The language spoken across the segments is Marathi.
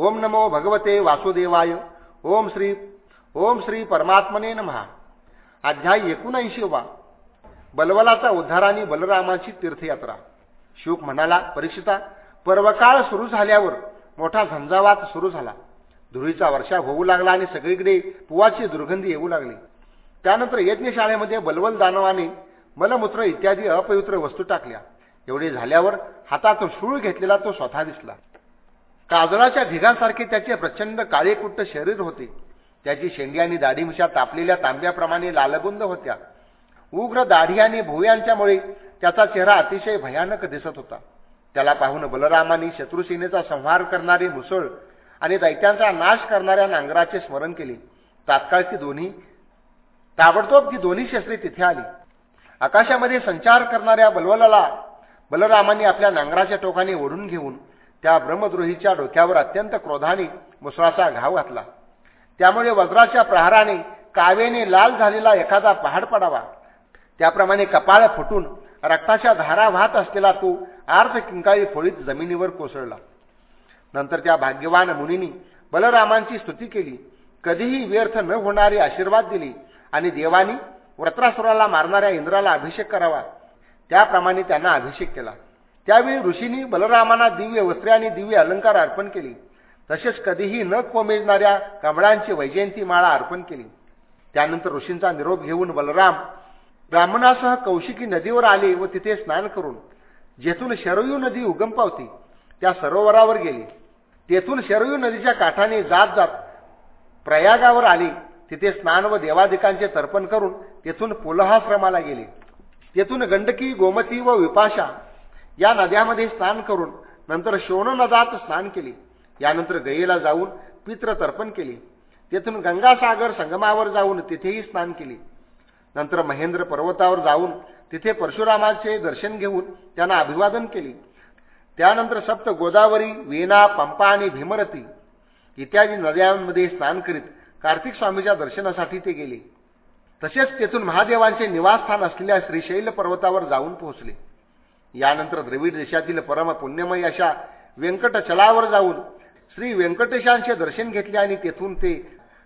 ओम नमो भगवते वासुदेवाय. ओम श्री ओम श्री परमात्मने नमहा अध्याय एकोणऐंशी वा. बलवलाचा उद्धार आणि बलरामाची तीर्थयात्रा. शुक म्हणाला परीक्षिता पर्वकाळ सुरू झाल्यावर मोठा झंझावात सुरू झाला. धुळीचा वर्षा होऊ लागला आणि सगळीकडे पुवाची दुर्गंधी येऊ लागली. त्यानंतर यज्ञशाळेमध्ये बलवल दानवाने मलमूत्र इत्यादी अपवित्र वस्तू टाकल्या. एवढे झाल्यावर हातात शूळ घेतलेला तो स्वतः दिसला. काजळाच्या ढिगांसारखे त्याचे प्रचंड काळेकुट्ट शरीर होते. त्याची शेंडी आणि दाढीमिशा तापलेल्या तांब्याप्रमाणे लालबुंद होत्या. उग्र दाढी आणि भुयांच्यामुळे त्याचा चेहरा अतिशय भयानक दिसत होता. त्याला पाहून बलरामाने शत्रुसेनेचा संहार करणारे मुसळ आणि दैत्यांचा नाश करणाऱ्या नांगराचे स्मरण केले. तात्काळ ती दोन्ही ताबडतोब ती दोन्ही शस्त्रे तिथे आली. आकाशामध्ये संचार करणाऱ्या बलवलाला बलरामाने आपल्या नांगराच्या टोकाने ओढून घेऊन त्या ब्रह्मद्रोहीच्या डोक्यावर अत्यंत क्रोधाने मुसळाचा घाव घातला. त्यामुळे वज्राच्या प्रहाराने कावेने लाल झालेला एखादा पहाड पडावा. त्याप्रमाणे कपाळ फुटून रक्ताच्या धारा वाहत असलेला तो आर्थ किंकाळी फोळीत जमिनीवर कोसळला. नंतर त्या भाग्यवान मुनींनी बलरामांची स्तुती केली. कधीही व्यर्थ न होणारे आशीर्वाद दिले आणि देवानी व्रत्रासुराला मारणाऱ्या इंद्राला अभिषेक करावा. त्याप्रमाणे त्यांना अभिषेक केला. त्यावेळी ऋषींनी बलरामांना दिव्य वस्त्रे आणि दिव्य अलंकार अर्पण केले. तसेच कधीही न कोमेजणाऱ्या कमळांची वैजयंती माळा अर्पण केली. त्यानंतर ऋषींचा निरोप घेऊन बलराम ब्राह्मणासह कौशिकी नदीवर आले व तिथे स्नान करून जेथून शरयू नदी उगम पावती त्या सरोवरावर गेले. तेथून शरयू नदीच्या काठाने जात जात प्रयागावर आले. तिथे स्नान व देवादिकांचे तर्पण करून तेथून पुलहाश्रमाला गेले. तेथून गंडकी गोमती व विपाशा या नद्यामध्ये स्नान करून नंतर शोण नदात स्नान केले. यानंतर गयेला जाऊन पित्र तर्पण केले. तेथून गंगासागर संगमावर जाऊन तिथेही स्नान केले. नंतर महेंद्र पर्वतावर जाऊन तिथे परशुरामाचे दर्शन घेऊन त्यांना अभिवादन केले. त्यानंतर सप्त गोदावरी वेना पंपा आणि भीमरती इत्यादी नद्यांमध्ये स्नान करीत कार्तिक स्वामीच्या दर्शनासाठी ते गेले. तसेच तेथून महादेवांचे निवासस्थान असलेल्या श्रीशैल पर्वतावर जाऊन पोहोचले. यानंतर द्रविड देशातील परम पुण्यमय अशा व्यंकटचलावर जाऊन श्री व्यंकटेशांचे दर्शन घेतले आणि तेथून ते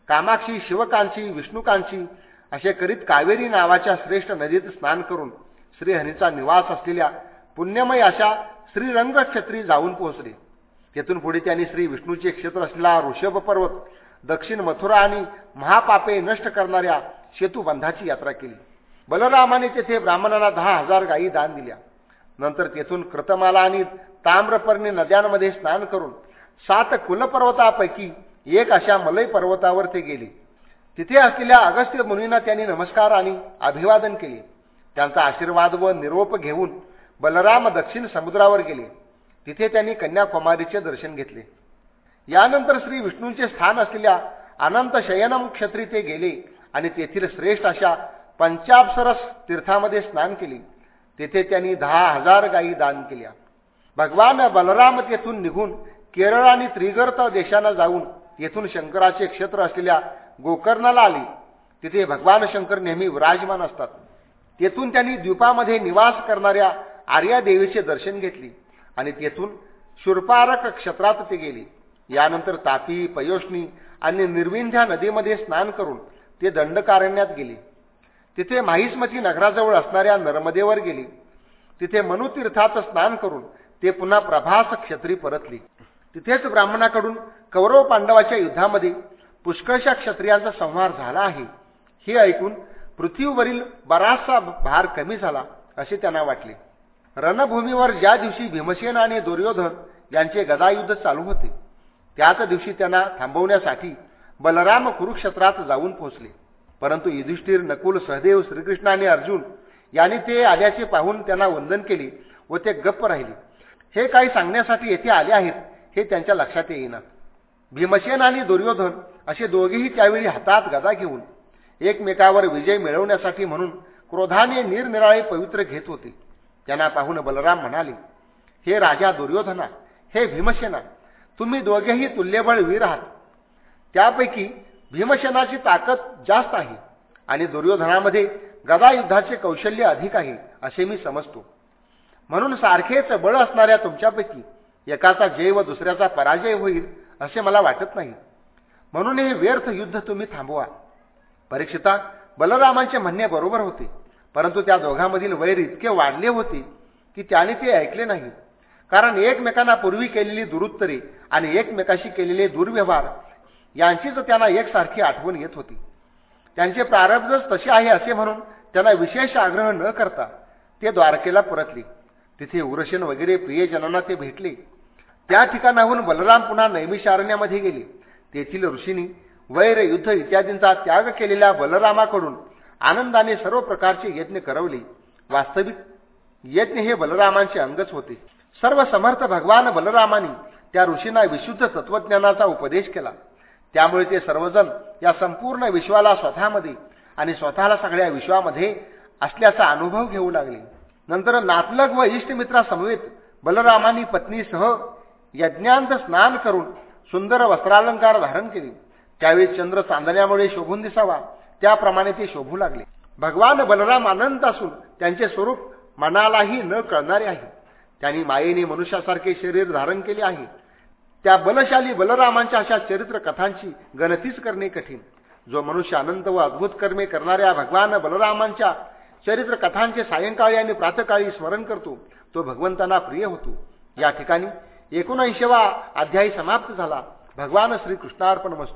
कामाक्षी शिवकांची विष्णुकांची असे करीत कावेरी नावाच्या श्रेष्ठ नदीत स्नान करून श्रीहरीचा निवास असलेल्या पुण्यमय अशा श्रीरंग क्षेत्री जाऊन पोहोचले. तेथून पुढे त्यांनी श्री विष्णूचे क्षेत्र असलेला ऋषभ पर्वत दक्षिण मथुरा आणि महापापे नष्ट करणाऱ्या सेतुबंधाची यात्रा केली. बलरामाने तेथे ब्राह्मणांना दहा हजार गायी दान दिल्या. नंतर तेथून कृतमाला आणि ताम्रपर्णी नद्यांमध्ये स्नान करून सात कुलपर्वतापैकी एक अशा मलय पर्वतावर ते गेले. तिथे असलेल्या अगस्त्य मुनींना त्यांनी नमस्कार आणि अभिवादन केले. त्यांचा आशीर्वाद व निरोप घेऊन बलराम दक्षिण समुद्रावर गेले. तिथे त्यांनी कन्याकुमारीचे दर्शन घेतले. यानंतर श्री विष्णूंचे स्थान असलेल्या अनंत शयनम क्षेत्री ते गेले आणि तेथील श्रेष्ठ अशा पंचापसरस तीर्थामध्ये स्नान केले. तेथे त्यांनी दहा हजार गायी दान केल्या. भगवान बलराम तेथून निघून केरळ आणि त्रिगर्त देशांना जाऊन येथून शंकराचे क्षेत्र असलेल्या गोकर्णाला आले. तिथे भगवान शंकर नेहमी विराजमान असतात. तेथून त्यांनी द्वीपामध्ये निवास करणाऱ्या आर्या देवीचे दर्शन घेतले आणि तेथून शुरपारक क्षेत्रात ते गेले. यानंतर तापी पयोष्णी आणि निर्विंध्या नदीमध्ये स्नान करून ते दंडकारण्यात गेले. तिथे माहिस्मती नगराजवळ असणाऱ्या नर्मदेवर गेले. तिथे मनुतीर्थात स्नान करून ते पुन्हा प्रभास क्षत्री परतले. तिथेच ब्राह्मणाकडून कौरव पांडवाच्या युद्धामध्ये पुष्कळशा क्षत्रियांचा संहार झाला आहे. हे ऐकून पृथ्वीवरील बराचसा भार कमी झाला असे त्यांना वाटले. रणभूमीवर ज्या दिवशी भीमसेन आणि दुर्योधन यांचे गदायुद्ध चालू होते त्याच दिवशी त्यांना थांबवण्यासाठी बलराम कुरुक्षेत्रात जाऊन पोहोचले. परंतु युधिष्ठिर नकुल सहदेव श्रीकृष्ण आणि अर्जुन यांनी ते आल्याचे पाहून त्यांना वंदन केले व ते गप्प राहिले. हे काही सांगण्यासाठी येथे आले आहेत हे त्यांच्या लक्षात येईना. भीमसेन आणि दुर्योधन असे दोघेही त्यावेळी हातात गदा घेऊन एकमेकावर विजय मिळवण्यासाठी म्हणून क्रोधाने निरनिराळे पवित्र घेत होते. त्यांना पाहून बलराम म्हणाले हे राजा दुर्योधना हे भीमसेना तुम्ही दोघेही तुल्यबळ वीर आहात. त्यापैकी भीमसेनाची ताकद जास्त आहे आणि दुर्योधनामध्ये गदायुद्धाचे कौशल्य अधिक आहे असे मी समजतो. म्हणून सारखेच बळ असणाऱ्या तुमच्यापैकी एकाचा जय व दुसऱ्याचा पराजय होईल असे मला वाटत नाही. म्हणून हे व्यर्थ युद्ध तुम्ही थांबवा. परीक्षिता बलरामांचे म्हणणे बरोबर होते परंतु त्या दोघांमधील वैर इतके वाढले होते की त्याने ते ऐकले नाही. कारण एकमेकांना पूर्वी केलेली दुरुत्तरे आणि एकमेकाशी केलेले दुर्व्यवहार यांचीच त्यांना एकसारखी आठवण येत होती. त्यांचे प्रारब्धच तसे आहे असे म्हणून त्यांना विशेष आग्रह न करता ते द्वारकेला परतले. तिथे उरशन वगैरे प्रियजनांना ते भेटले. त्या ठिकाणाहून बलराम पुन्हा नैमिषारण्यामध्ये गेले. तेथील ऋषींनी वैर युद्ध इत्यादींचा त्याग केलेल्या बलरामाकडून आनंदाने सर्व प्रकारचे यज्ञ करवले. वास्तविक यज्ञ हे बलरामांचे अंगच होते. सर्व समर्थ भगवान बलरामानी त्या ऋषींना विशुद्ध तत्वज्ञानाचा उपदेश केला. त्यामुळे ते सर्वजण या संपूर्ण विश्वाला स्वतःमध्ये आणि स्वतःला सगळ्या विश्वामध्ये असल्याचा अनुभव घेऊ लागले. नंतर नातलग व इष्टमित्रासमवेत बलरामानी पत्नीसह यज्ञांत स्नान करून सुंदर वस्त्रालंकार धारण केले. त्यावेळी चंद्र चांदण्यामुळे शोभून दिसावा त्याप्रमाणे ते शोभू लागले. भगवान बलराम अनंत असून त्यांचे स्वरूप मनालाही न कळणारे आहे. त्यांनी मायेने मनुष्यासारखे शरीर धारण केले आहे. त्या बलशाली बलरामांच्या अशा चरित्र कथांची गणतीच करणे कठीण. जो मनुष्य अनंत व अद्भुत कर्मे करणाऱ्या भगवान बलरामांच्या चरित्र कथांचे सायंकाळी आणि प्रातकाळी स्मरण करतो तो भगवंतांना प्रिय होतो. या ठिकाणी एकोणऐंशीवा अध्यायी समाप्त झाला. भगवान श्रीकृष्णार्पण मस्त